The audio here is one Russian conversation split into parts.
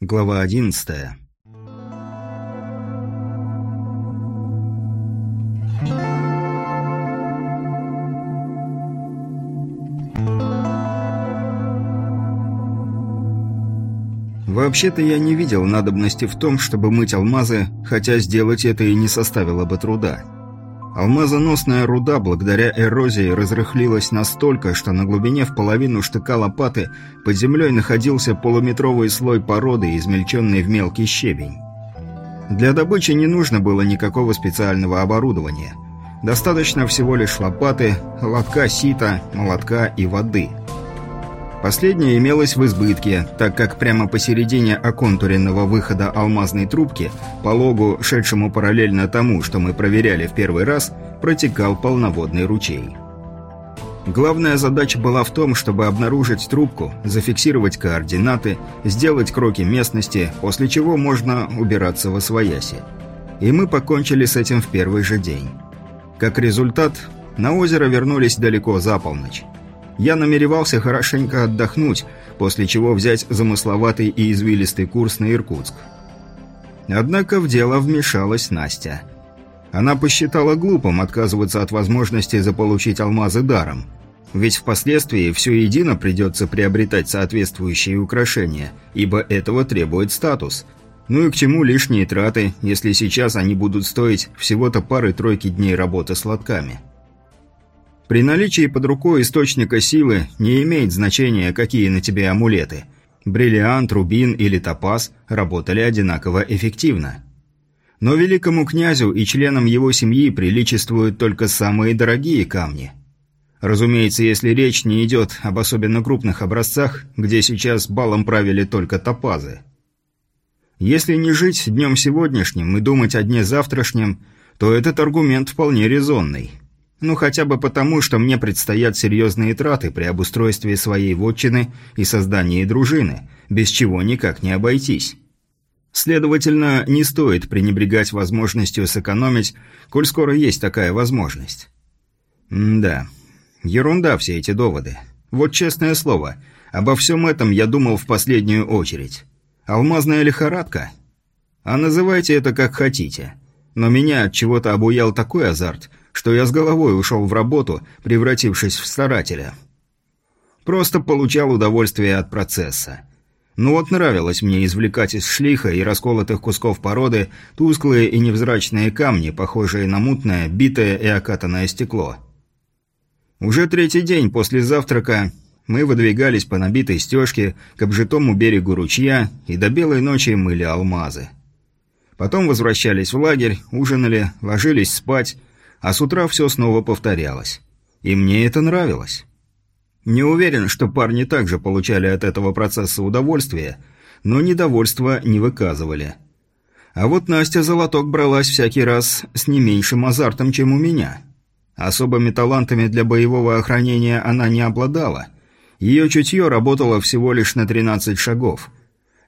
Глава одиннадцатая. Вообще-то я не видел надобности в том, чтобы мыть алмазы, хотя сделать это и не составило бы труда. Алмазоносная руда благодаря эрозии разрыхлилась настолько, что на глубине в половину штыка лопаты под землей находился полуметровый слой породы, измельченный в мелкий щебень. Для добычи не нужно было никакого специального оборудования. Достаточно всего лишь лопаты, лотка сита, молотка и воды – Последнее имелось в избытке, так как прямо посередине оконтуренного выхода алмазной трубки, по логу, шедшему параллельно тому, что мы проверяли в первый раз, протекал полноводный ручей. Главная задача была в том, чтобы обнаружить трубку, зафиксировать координаты, сделать кроки местности, после чего можно убираться во свояси. И мы покончили с этим в первый же день. Как результат, на озеро вернулись далеко за полночь я намеревался хорошенько отдохнуть, после чего взять замысловатый и извилистый курс на Иркутск. Однако в дело вмешалась Настя. Она посчитала глупым отказываться от возможности заполучить алмазы даром. Ведь впоследствии все едино придется приобретать соответствующие украшения, ибо этого требует статус. Ну и к чему лишние траты, если сейчас они будут стоить всего-то пары-тройки дней работы с лотками. При наличии под рукой источника силы не имеет значения, какие на тебе амулеты. Бриллиант, рубин или топаз работали одинаково эффективно. Но великому князю и членам его семьи приличествуют только самые дорогие камни. Разумеется, если речь не идет об особенно крупных образцах, где сейчас балом правили только топазы. Если не жить днем сегодняшним и думать о дне завтрашнем, то этот аргумент вполне резонный – ну, хотя бы потому, что мне предстоят серьезные траты при обустройстве своей вотчины и создании дружины, без чего никак не обойтись. Следовательно, не стоит пренебрегать возможностью сэкономить, коль скоро есть такая возможность. М да, ерунда все эти доводы. Вот честное слово, обо всем этом я думал в последнюю очередь. Алмазная лихорадка? А называйте это как хотите. Но меня от чего-то обуял такой азарт, что я с головой ушел в работу, превратившись в старателя. Просто получал удовольствие от процесса. Ну вот нравилось мне извлекать из шлиха и расколотых кусков породы тусклые и невзрачные камни, похожие на мутное, битое и окатанное стекло. Уже третий день после завтрака мы выдвигались по набитой стежке к обжитому берегу ручья и до белой ночи мыли алмазы. Потом возвращались в лагерь, ужинали, ложились спать, а с утра все снова повторялось. И мне это нравилось. Не уверен, что парни также получали от этого процесса удовольствие, но недовольства не выказывали. А вот Настя Золоток бралась всякий раз с не меньшим азартом, чем у меня. Особыми талантами для боевого охранения она не обладала. Ее чутье работало всего лишь на 13 шагов.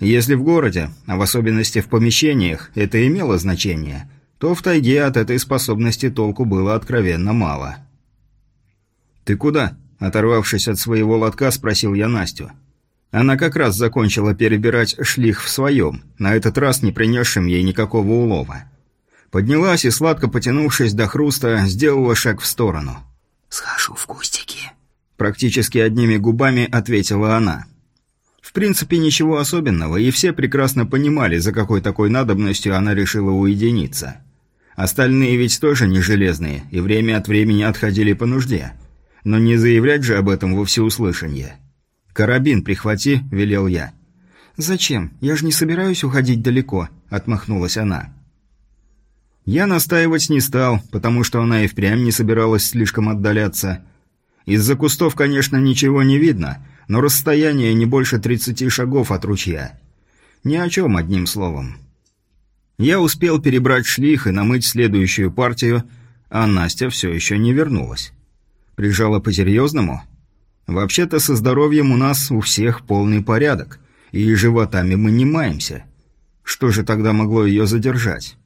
Если в городе, а в особенности в помещениях, это имело значение – то в тайге от этой способности толку было откровенно мало. «Ты куда?» – оторвавшись от своего лотка, спросил я Настю. Она как раз закончила перебирать шлих в своем, на этот раз не принесшим ей никакого улова. Поднялась и, сладко потянувшись до хруста, сделала шаг в сторону. «Схожу в кустики», – практически одними губами ответила она. В принципе, ничего особенного, и все прекрасно понимали, за какой такой надобностью она решила уединиться. Остальные ведь тоже не железные, и время от времени отходили по нужде. Но не заявлять же об этом во всеуслышание. «Карабин прихвати», – велел я. «Зачем? Я же не собираюсь уходить далеко», – отмахнулась она. Я настаивать не стал, потому что она и впрямь не собиралась слишком отдаляться. Из-за кустов, конечно, ничего не видно, но расстояние не больше 30 шагов от ручья. Ни о чем, одним словом. Я успел перебрать шлих и намыть следующую партию, а Настя все еще не вернулась. Прижала по-серьезному? Вообще-то со здоровьем у нас у всех полный порядок, и животами мы не маемся. Что же тогда могло ее задержать?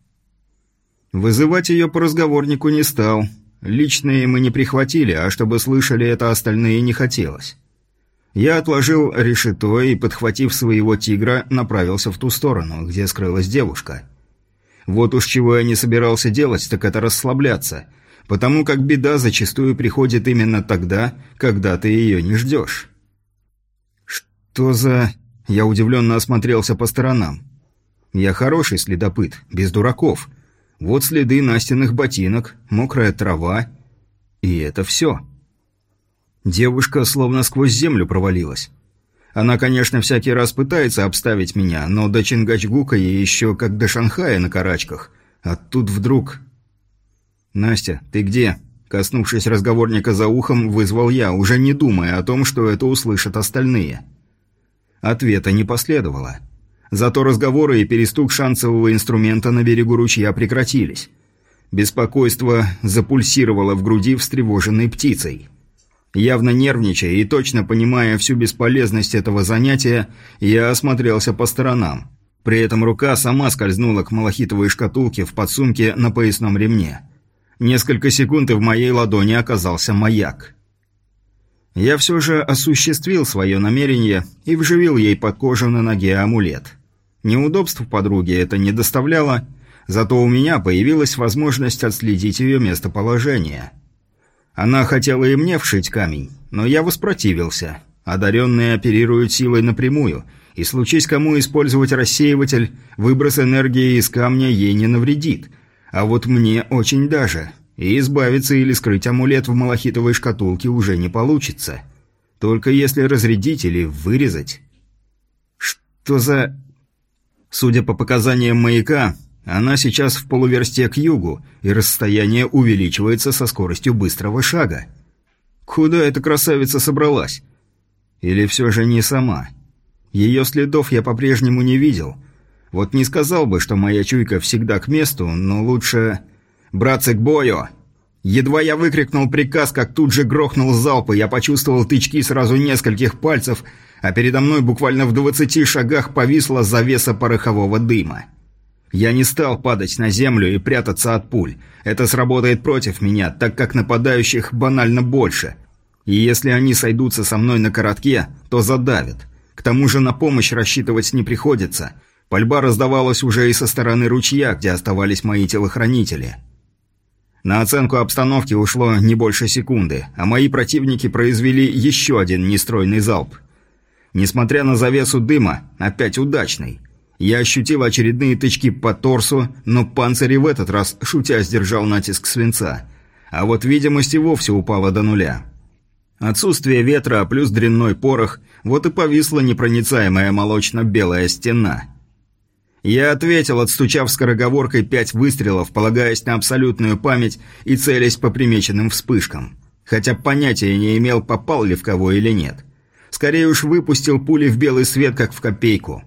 Вызывать ее по разговорнику не стал. Личные мы не прихватили, а чтобы слышали это остальные не хотелось. Я отложил решето и, подхватив своего тигра, направился в ту сторону, где скрылась девушка. Вот уж чего я не собирался делать, так это расслабляться, потому как беда зачастую приходит именно тогда, когда ты ее не ждешь. «Что за...» Я удивленно осмотрелся по сторонам. «Я хороший следопыт, без дураков. Вот следы настенных ботинок, мокрая трава. И это все». Девушка словно сквозь землю провалилась. Она, конечно, всякий раз пытается обставить меня, но до Чингачгука ей еще как до Шанхая на карачках. А тут вдруг... «Настя, ты где?» Коснувшись разговорника за ухом, вызвал я, уже не думая о том, что это услышат остальные. Ответа не последовало. Зато разговоры и перестук шансового инструмента на берегу ручья прекратились. Беспокойство запульсировало в груди встревоженной птицей. Явно нервничая и точно понимая всю бесполезность этого занятия, я осмотрелся по сторонам. При этом рука сама скользнула к малахитовой шкатулке в подсумке на поясном ремне. Несколько секунд и в моей ладони оказался маяк. Я все же осуществил свое намерение и вживил ей под кожу на ноге амулет. Неудобств подруге это не доставляло, зато у меня появилась возможность отследить ее местоположение – она хотела и мне вшить камень, но я воспротивился. Одаренные оперируют силой напрямую, и случись кому использовать рассеиватель, выброс энергии из камня ей не навредит. А вот мне очень даже. И избавиться или скрыть амулет в малахитовой шкатулке уже не получится. Только если разрядить или вырезать. Что за... Судя по показаниям маяка, она сейчас в полуверсте к югу, и расстояние увеличивается со скоростью быстрого шага. Куда эта красавица собралась? Или все же не сама? Ее следов я по-прежнему не видел. Вот не сказал бы, что моя чуйка всегда к месту, но лучше... «Братцы, к бою!» Едва я выкрикнул приказ, как тут же грохнул залп, и я почувствовал тычки сразу нескольких пальцев, а передо мной буквально в двадцати шагах повисла завеса порохового дыма. Я не стал падать на землю и прятаться от пуль. Это сработает против меня, так как нападающих банально больше. И если они сойдутся со мной на коротке, то задавят. К тому же на помощь рассчитывать не приходится. Пальба раздавалась уже и со стороны ручья, где оставались мои телохранители. На оценку обстановки ушло не больше секунды, а мои противники произвели еще один нестройный залп. Несмотря на завесу дыма, опять удачный – я ощутил очередные тычки по торсу, но панцирь и в этот раз, шутя, сдержал натиск свинца. А вот видимость и вовсе упала до нуля. Отсутствие ветра плюс дрянной порох, вот и повисла непроницаемая молочно-белая стена. Я ответил, отстучав скороговоркой пять выстрелов, полагаясь на абсолютную память и целясь по примеченным вспышкам. Хотя понятия не имел, попал ли в кого или нет. Скорее уж выпустил пули в белый свет, как в копейку.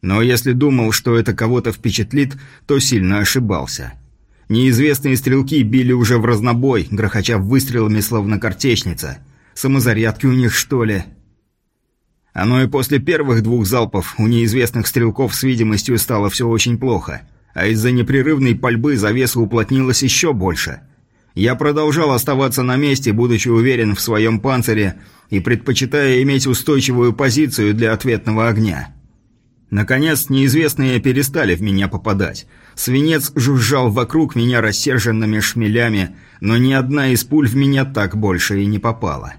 Но если думал, что это кого-то впечатлит, то сильно ошибался. Неизвестные стрелки били уже в разнобой, грохоча выстрелами словно картечница. Самозарядки у них, что ли? Оно и после первых двух залпов у неизвестных стрелков с видимостью стало все очень плохо, а из-за непрерывной пальбы завеса уплотнилась еще больше. Я продолжал оставаться на месте, будучи уверен в своем панцире и предпочитая иметь устойчивую позицию для ответного огня. Наконец, неизвестные перестали в меня попадать. Свинец жужжал вокруг меня рассерженными шмелями, но ни одна из пуль в меня так больше и не попала.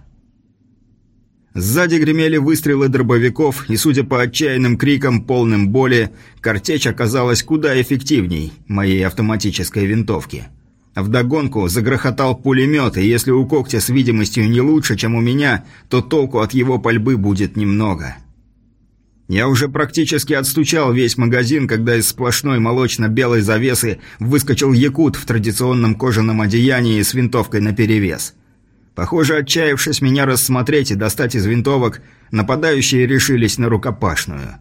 Сзади гремели выстрелы дробовиков, и, судя по отчаянным крикам, полным боли, картечь оказалась куда эффективней моей автоматической винтовки. Вдогонку загрохотал пулемет, и если у когтя с видимостью не лучше, чем у меня, то толку от его пальбы будет немного. Я уже практически отстучал весь магазин, когда из сплошной молочно-белой завесы выскочил якут в традиционном кожаном одеянии с винтовкой наперевес. Похоже, отчаявшись меня рассмотреть и достать из винтовок, нападающие решились на рукопашную.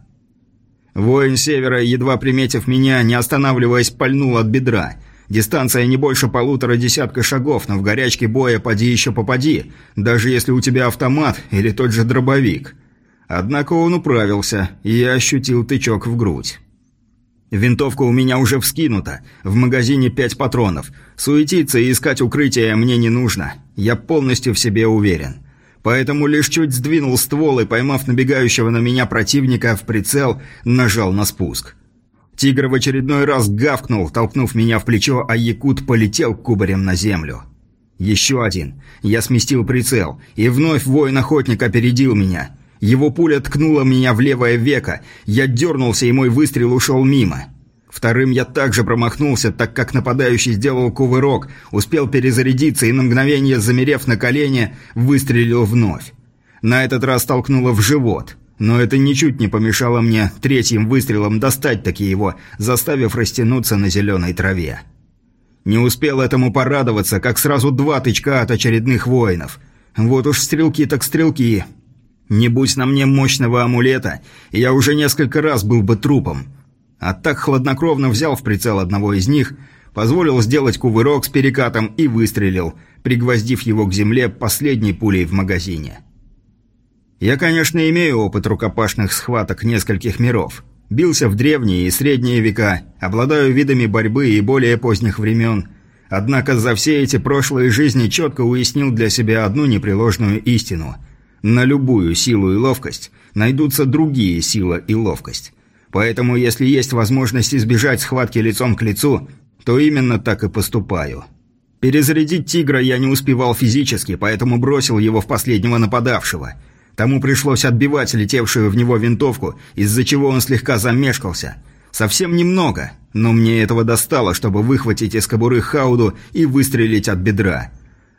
Воин севера, едва приметив меня, не останавливаясь, пальнул от бедра. Дистанция не больше полутора десятка шагов, но в горячке боя поди еще попади, даже если у тебя автомат или тот же дробовик – Однако он управился, и я ощутил тычок в грудь. Винтовка у меня уже вскинута, в магазине пять патронов. Суетиться и искать укрытие мне не нужно. Я полностью в себе уверен. поэтому лишь чуть сдвинул ствол и, поймав набегающего на меня противника в прицел, нажал на спуск. Тигр в очередной раз гавкнул, толкнув меня в плечо, а якут полетел кубарем на землю. Еще один. Я сместил прицел, и вновь воин-охотник опередил меня. Его пуля ткнула меня в левое веко, я дернулся, и мой выстрел ушел мимо. Вторым я также промахнулся, так как нападающий сделал кувырок, успел перезарядиться и на мгновение, замерев на колене, выстрелил вновь. На этот раз толкнуло в живот, но это ничуть не помешало мне третьим выстрелом достать таки его, заставив растянуться на зеленой траве. Не успел этому порадоваться, как сразу два тычка от очередных воинов. Вот уж стрелки так стрелки. Не будь на мне мощного амулета, я уже несколько раз был бы трупом. А так хладнокровно взял в прицел одного из них, позволил сделать кувырок с перекатом и выстрелил, пригвоздив его к земле последней пулей в магазине. Я, конечно, имею опыт рукопашных схваток нескольких миров. Бился в древние и средние века, обладаю видами борьбы и более поздних времен. Однако за все эти прошлые жизни четко уяснил для себя одну непреложную истину. На любую силу и ловкость найдутся другие сила и ловкость. Поэтому, если есть возможность избежать схватки лицом к лицу, то именно так и поступаю. Перезарядить тигра я не успевал физически, поэтому бросил его в последнего нападавшего. Тому пришлось отбивать летевшую в него винтовку, из-за чего он слегка замешкался. Совсем немного, но мне этого достало, чтобы выхватить из кобуры хауду и выстрелить от бедра.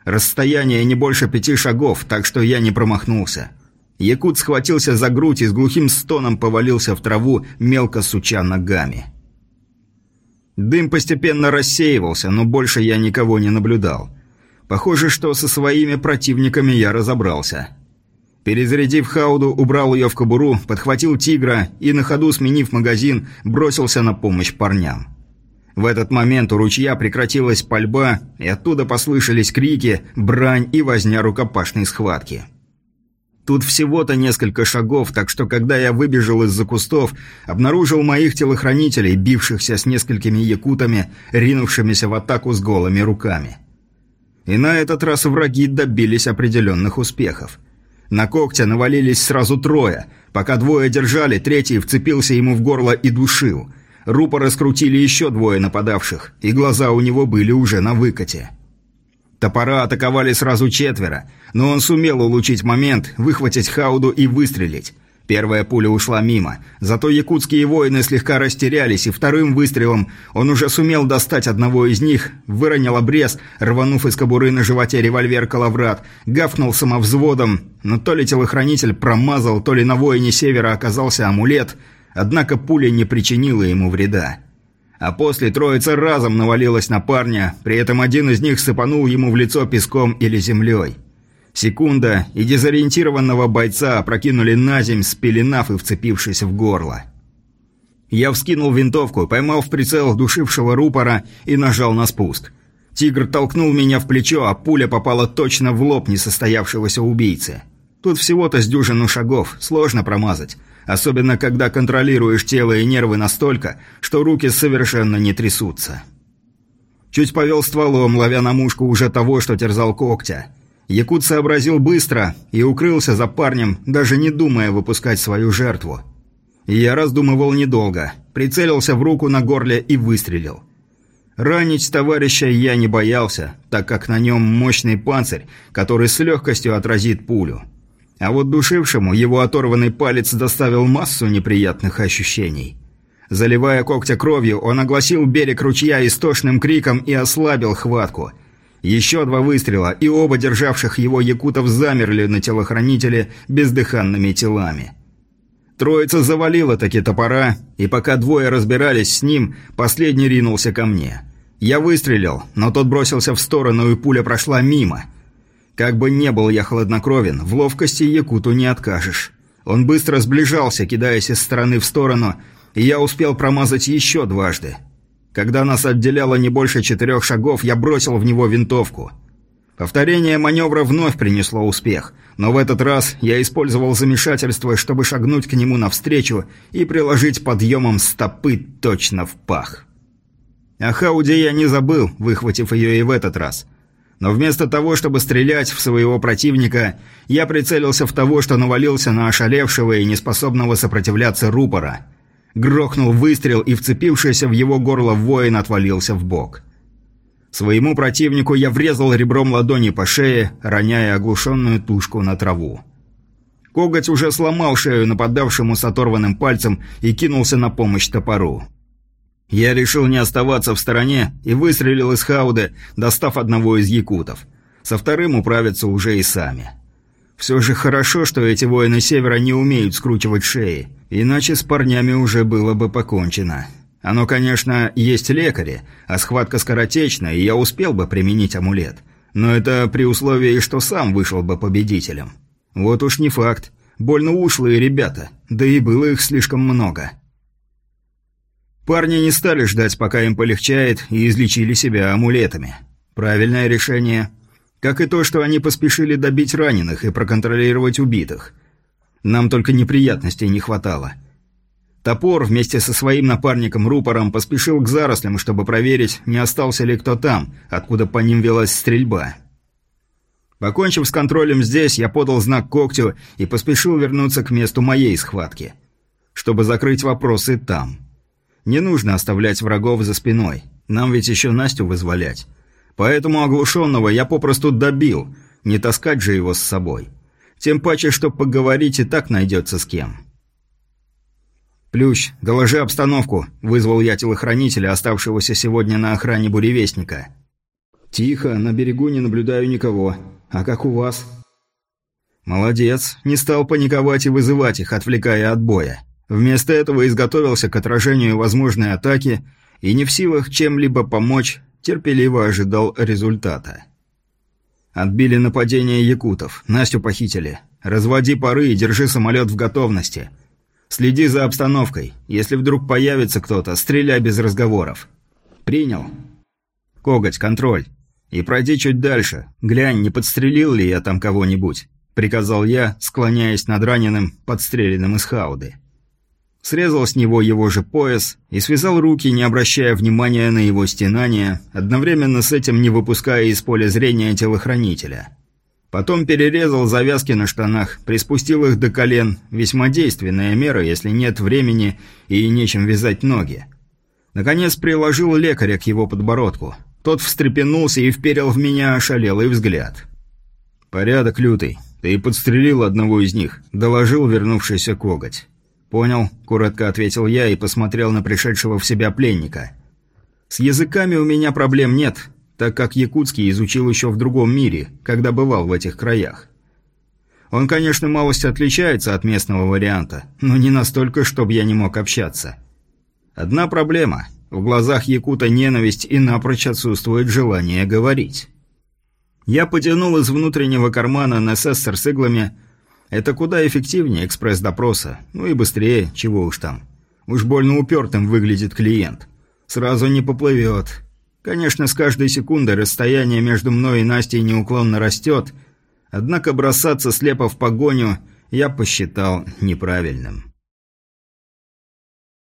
Расстояние не больше пяти шагов, так что я не промахнулся. Якут схватился за грудь и с глухим стоном повалился в траву, мелко суча ногами. Дым постепенно рассеивался, но больше я никого не наблюдал. Похоже, что со своими противниками я разобрался. Перезарядив хауду, убрал ее в кобуру, подхватил тигра и, на ходу сменив магазин, бросился на помощь парням. В этот момент у ручья прекратилась пальба, и оттуда послышались крики, брань и возня рукопашной схватки. Тут всего-то несколько шагов, так что когда я выбежал из-за кустов, обнаружил моих телохранителей, бившихся с несколькими якутами, ринувшимися в атаку с голыми руками. И на этот раз враги добились определенных успехов. На когтя навалились сразу трое. Пока двое держали, третий вцепился ему в горло и душил. Рупа раскрутили еще двое нападавших, и глаза у него были уже на выкате. Топора атаковали сразу четверо, но он сумел улучшить момент, выхватить хауду и выстрелить. Первая пуля ушла мимо, зато якутские воины слегка растерялись, и вторым выстрелом он уже сумел достать одного из них, выронил обрез, рванув из кобуры на животе револьвер «Калаврат», гавкнул самовзводом, но то ли телохранитель промазал, то ли на воине севера оказался амулет, однако пуля не причинила ему вреда. А после троица разом навалилась на парня, при этом один из них сыпанул ему в лицо песком или землей. Секунда, и дезориентированного бойца опрокинули на земь, спеленав и вцепившись в горло. Я вскинул винтовку, поймал в прицел душившего рупора и нажал на спуск. Тигр толкнул меня в плечо, а пуля попала точно в лоб несостоявшегося убийцы. Тут всего-то с дюжину шагов, сложно промазать особенно когда контролируешь тело и нервы настолько, что руки совершенно не трясутся. Чуть повел стволом, ловя на мушку уже того, что терзал когтя. Якут сообразил быстро и укрылся за парнем, даже не думая выпускать свою жертву. Я раздумывал недолго, прицелился в руку на горле и выстрелил. Ранить товарища я не боялся, так как на нем мощный панцирь, который с легкостью отразит пулю. А вот душившему его оторванный палец доставил массу неприятных ощущений. Заливая когтя кровью, он огласил берег ручья истошным криком и ослабил хватку. Еще два выстрела, и оба державших его якутов замерли на телохранителе бездыханными телами. Троица завалила таки топора, и пока двое разбирались с ним, последний ринулся ко мне. Я выстрелил, но тот бросился в сторону, и пуля прошла мимо – как бы не был я хладнокровен, в ловкости Якуту не откажешь. Он быстро сближался, кидаясь из стороны в сторону, и я успел промазать еще дважды. Когда нас отделяло не больше четырех шагов, я бросил в него винтовку. Повторение маневра вновь принесло успех, но в этот раз я использовал замешательство, чтобы шагнуть к нему навстречу и приложить подъемом стопы точно в пах. О Хауде я не забыл, выхватив ее и в этот раз – Но вместо того, чтобы стрелять в своего противника, я прицелился в того, что навалился на ошалевшего и неспособного сопротивляться рупора. Грохнул выстрел, и вцепившийся в его горло воин отвалился в бок. Своему противнику я врезал ребром ладони по шее, роняя оглушенную тушку на траву. Коготь уже сломал шею нападавшему с оторванным пальцем и кинулся на помощь топору. Я решил не оставаться в стороне и выстрелил из хауды, достав одного из якутов. Со вторым управятся уже и сами. Все же хорошо, что эти воины Севера не умеют скручивать шеи, иначе с парнями уже было бы покончено. Оно, конечно, есть лекари, а схватка скоротечна, и я успел бы применить амулет. Но это при условии, что сам вышел бы победителем. Вот уж не факт. Больно ушлые ребята, да и было их слишком много. Парни не стали ждать, пока им полегчает, и излечили себя амулетами. Правильное решение. Как и то, что они поспешили добить раненых и проконтролировать убитых. Нам только неприятностей не хватало. Топор вместе со своим напарником Рупором поспешил к зарослям, чтобы проверить, не остался ли кто там, откуда по ним велась стрельба. Покончив с контролем здесь, я подал знак когтю и поспешил вернуться к месту моей схватки, чтобы закрыть вопросы там. Не нужно оставлять врагов за спиной, нам ведь еще Настю вызволять. Поэтому оглушенного я попросту добил, не таскать же его с собой. Тем паче, что поговорить и так найдется с кем. «Плющ, доложи обстановку», – вызвал я телохранителя, оставшегося сегодня на охране буревестника. «Тихо, на берегу не наблюдаю никого. А как у вас?» «Молодец. Не стал паниковать и вызывать их, отвлекая от боя. Вместо этого изготовился к отражению возможной атаки и не в силах чем-либо помочь, терпеливо ожидал результата. Отбили нападение якутов. Настю похитили. Разводи пары и держи самолет в готовности. Следи за обстановкой. Если вдруг появится кто-то, стреляй без разговоров. Принял. Коготь, контроль. «И пройди чуть дальше. Глянь, не подстрелил ли я там кого-нибудь?» – приказал я, склоняясь над раненым, подстреленным из хауды. Срезал с него его же пояс и связал руки, не обращая внимания на его стенания, одновременно с этим не выпуская из поля зрения телохранителя. Потом перерезал завязки на штанах, приспустил их до колен, весьма действенная мера, если нет времени и нечем вязать ноги. Наконец приложил лекаря к его подбородку – тот встрепенулся и вперил в меня ошалелый взгляд. «Порядок лютый. Ты подстрелил одного из них», – доложил вернувшийся коготь. «Понял», – коротко ответил я и посмотрел на пришедшего в себя пленника. «С языками у меня проблем нет, так как якутский изучил еще в другом мире, когда бывал в этих краях. Он, конечно, малость отличается от местного варианта, но не настолько, чтобы я не мог общаться. Одна проблема – в глазах Якута ненависть и напрочь отсутствует желание говорить. Я потянул из внутреннего кармана НССР с иглами. Это куда эффективнее экспресс-допроса. Ну и быстрее, чего уж там. Уж больно упертым выглядит клиент. Сразу не поплывет. Конечно, с каждой секундой расстояние между мной и Настей неуклонно растет, однако бросаться слепо в погоню я посчитал неправильным.